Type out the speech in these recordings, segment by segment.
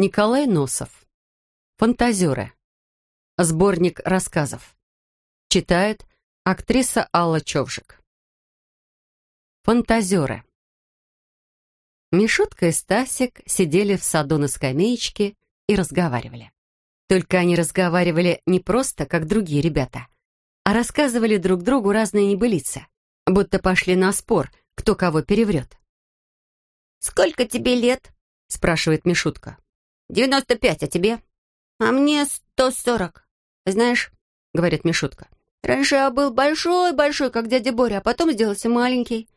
Николай Носов. Фантазеры. Сборник рассказов. Читает актриса Алла Човжик. Фантазеры. Мишутка и Стасик сидели в саду на скамеечке и разговаривали. Только они разговаривали не просто, как другие ребята, а рассказывали друг другу разные небылицы, будто пошли на спор, кто кого переврет. «Сколько тебе лет?» — спрашивает Мишутка. «Девяносто пять, а тебе?» «А мне сто сорок. Знаешь, — говорит Мишутка, — раньше я был большой-большой, как дядя Боря, а потом сделался маленький».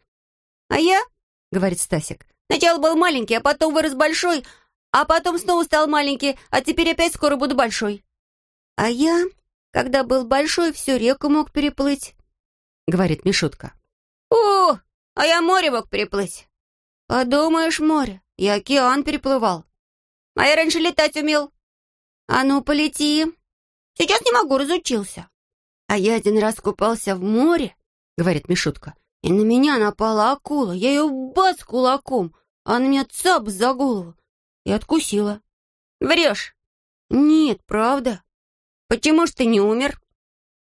«А я, — говорит Стасик, — сначала был маленький, а потом вырос большой, а потом снова стал маленький, а теперь опять скоро буду большой». «А я, когда был большой, всю реку мог переплыть», — говорит Мишутка. «О, а я море мог переплыть». «Подумаешь, море, я океан переплывал». А я раньше летать умел. А ну, полети. Сейчас не могу, разучился. А я один раз купался в море, говорит Мишутка, и на меня напала акула. Я ее бац кулаком, а она меня цап за голову и откусила. Врешь? Нет, правда. Почему ж ты не умер?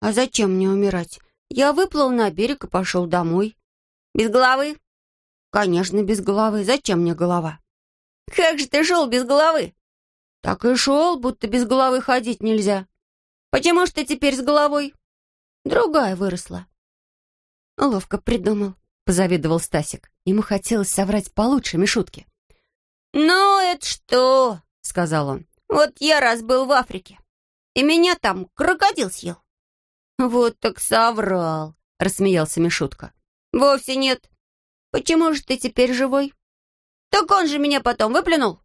А зачем мне умирать? Я выплыл на берег и пошел домой. Без головы? Конечно, без головы. Зачем мне голова? «Как же ты шел без головы?» «Так и шел, будто без головы ходить нельзя». «Почему ж ты теперь с головой?» «Другая выросла». «Ловко придумал», — позавидовал Стасик. Ему хотелось соврать получше Мишутки. «Ну, это что?» — сказал он. «Вот я раз был в Африке, и меня там крокодил съел». «Вот так соврал», — рассмеялся Мишутка. «Вовсе нет. Почему же ты теперь живой?» «Так он же меня потом выплюнул!»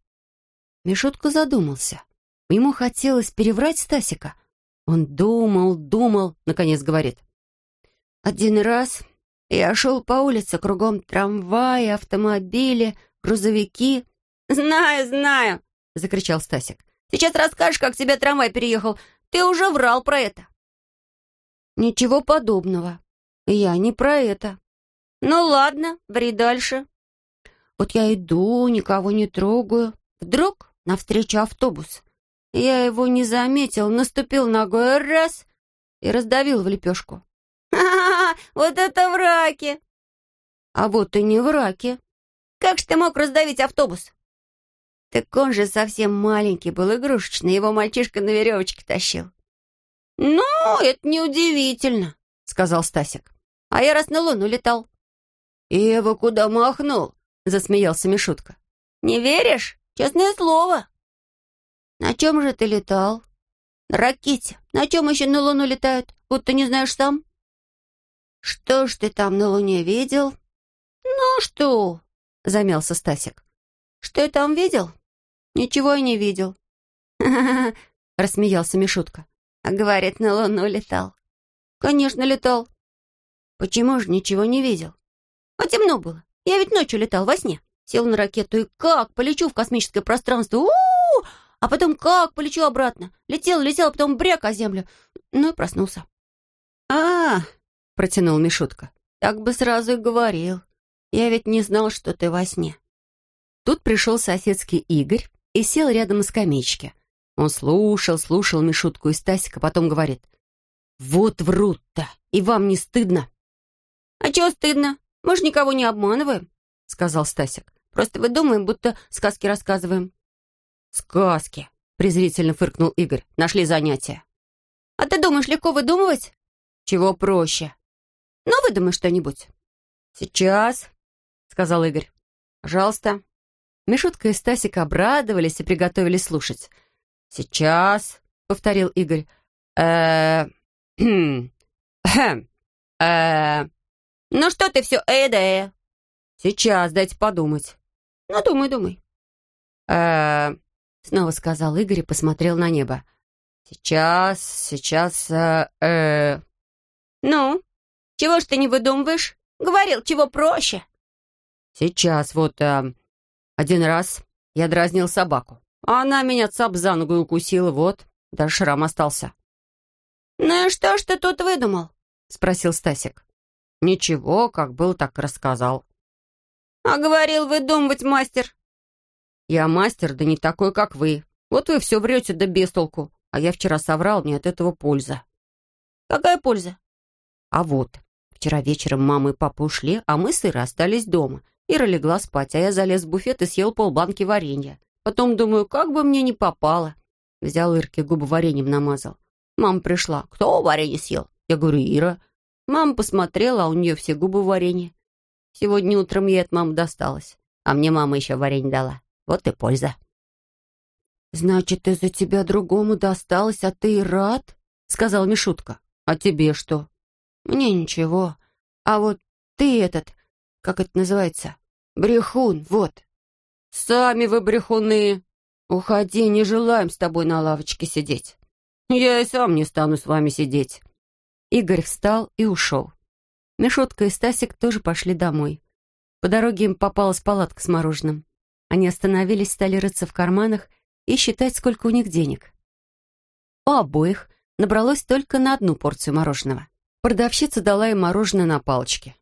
Мишутка задумался. Ему хотелось переврать Стасика. Он думал, думал, наконец говорит. «Один раз я шел по улице, кругом трамваи, автомобили, грузовики». «Знаю, знаю!» — закричал Стасик. «Сейчас расскажешь, как тебя трамвай переехал. Ты уже врал про это». «Ничего подобного. Я не про это». «Ну ладно, ври дальше». Вот я иду, никого не трогаю. Вдруг навстречу автобус. Я его не заметил, наступил ногой раз и раздавил в лепешку. «Ха-ха-ха! Вот это враки!» «А вот и не враки. Как же ты мог раздавить автобус?» «Так он же совсем маленький был, игрушечный, его мальчишка на веревочке тащил». «Ну, это неудивительно», — сказал Стасик. «А я раз на Луну летал». «И его куда махнул?» Засмеялся Мишутка. «Не веришь? Честное слово!» «На чем же ты летал?» «На ракете. На чем еще на Луну летают? Будто не знаешь сам?» «Что ж ты там на Луне видел?» «Ну что?» — замялся Стасик. «Что я там видел?» «Ничего я не видел». «Ха-ха-ха!» — рассмеялся Мишутка. «А говорит, на Луну летал». «Конечно, летал». «Почему же ничего не видел?» «А темно было. Я ведь ночью летал во сне. Сел на ракету и как полечу в космическое пространство. у, -у, -у! А потом как полечу обратно. Летел, летел, а потом бряк о землю. Ну и проснулся. а, -а, -а протянул Мишутка. «Так бы сразу и говорил. Я ведь не знал, что ты во сне». Тут пришел соседский Игорь и сел рядом на скамеечке. Он слушал, слушал Мишутку и Стасика, потом говорит. «Вот врут-то, и вам не стыдно?» «А чего стыдно? Мы же никого не обманываем», — сказал Стасик. «Просто выдумаем, будто сказки рассказываем». «Сказки», — презрительно фыркнул Игорь. «Нашли занятия». «А ты думаешь, легко выдумывать?» «Чего проще?» «Ну, выдумай что-нибудь». «Сейчас», — сказал Игорь. «Пожалуйста». Мишутка и Стасик обрадовались и приготовились слушать. «Сейчас», — повторил Игорь. э э «Ну что ты все э да э?» «Сейчас, дайте подумать». «Ну, думай, думай». э снова сказал Игорь и посмотрел на небо. «Сейчас, сейчас, э, э «Ну, чего ж ты не выдумываешь? Говорил, чего проще?» «Сейчас, вот, э, один раз я дразнил собаку, она меня цап за ногу укусила, вот, даже шрам остался». «Ну и что ж ты тут выдумал?» — спросил Стасик. «Ничего, как был, так и рассказал». «А говорил выдумывать мастер». Я мастер, да не такой, как вы. Вот вы все врете да без толку. А я вчера соврал, мне от этого польза». «Какая польза?» «А вот, вчера вечером мама и папа ушли, а мы с Ирой остались дома. Ира легла спать, а я залез в буфет и съел полбанки варенья. Потом думаю, как бы мне не попало. Взял Ирке губы вареньем намазал. Мама пришла. Кто варенье съел? Я говорю, Ира. Мама посмотрела, а у нее все губы в варенье. Сегодня утром ей от мамы досталось. А мне мама еще варенье дала. Вот и польза. «Значит, из-за тебя другому досталось, а ты и рад?» — сказал Мишутка. «А тебе что?» «Мне ничего. А вот ты этот, как это называется? Брехун, вот». «Сами вы брехуны!» «Уходи, не желаем с тобой на лавочке сидеть». «Я и сам не стану с вами сидеть». Игорь встал и ушел. Мишутка и Стасик тоже пошли домой. По дороге им попалась палатка с мороженым. Они остановились, стали рыться в карманах и считать, сколько у них денег. У обоих набралось только на одну порцию мороженого. Продавщица дала им мороженое на палочке.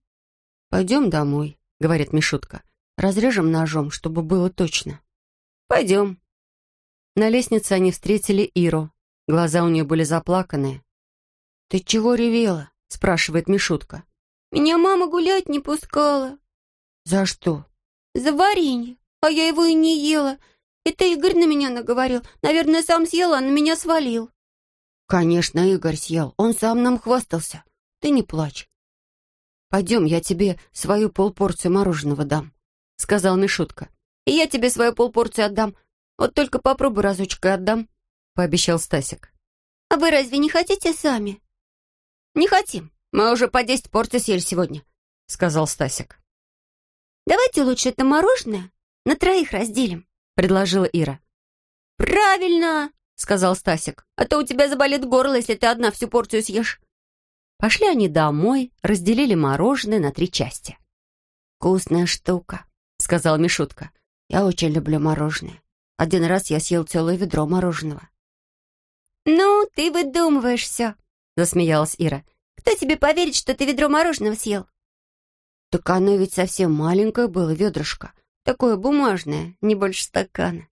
«Пойдем домой», — говорит Мишутка. «Разрежем ножом, чтобы было точно». «Пойдем», на лестнице они встретили Иру. Глаза у нее были заплаканные. «Ты чего ревела?» — спрашивает Мишутка. «Меня мама гулять не пускала». «За что?» «За варенье, а я его и не ела. Это Игорь на меня наговорил. Наверное, сам съел, а на меня свалил». «Конечно, Игорь съел. Он сам нам хвастался. Ты не плачь. Пойдем, я тебе свою полпорцию мороженого дам», — сказал Мишутка. «И я тебе свою полпорцию отдам. Вот только попробуй разочек и отдам», — пообещал Стасик. «А вы разве не хотите сами?» «Не хотим. Мы уже по десять порций съели сегодня», — сказал Стасик. «Давайте лучше это мороженое на троих разделим», — предложила Ира. «Правильно!» — сказал Стасик. «А то у тебя заболит горло, если ты одна всю порцию съешь». Пошли они домой, разделили мороженое на три части. «Вкусная штука», — сказал Мишутка. «Я очень люблю мороженое. Один раз я съел целое ведро мороженого. «Ну, ты выдумываешь все», — засмеялась Ира. «Кто тебе поверит, что ты ведро мороженого съел?» «Так оно ведь совсем маленькое было, ведрышко. Такое бумажное, не больше стакана».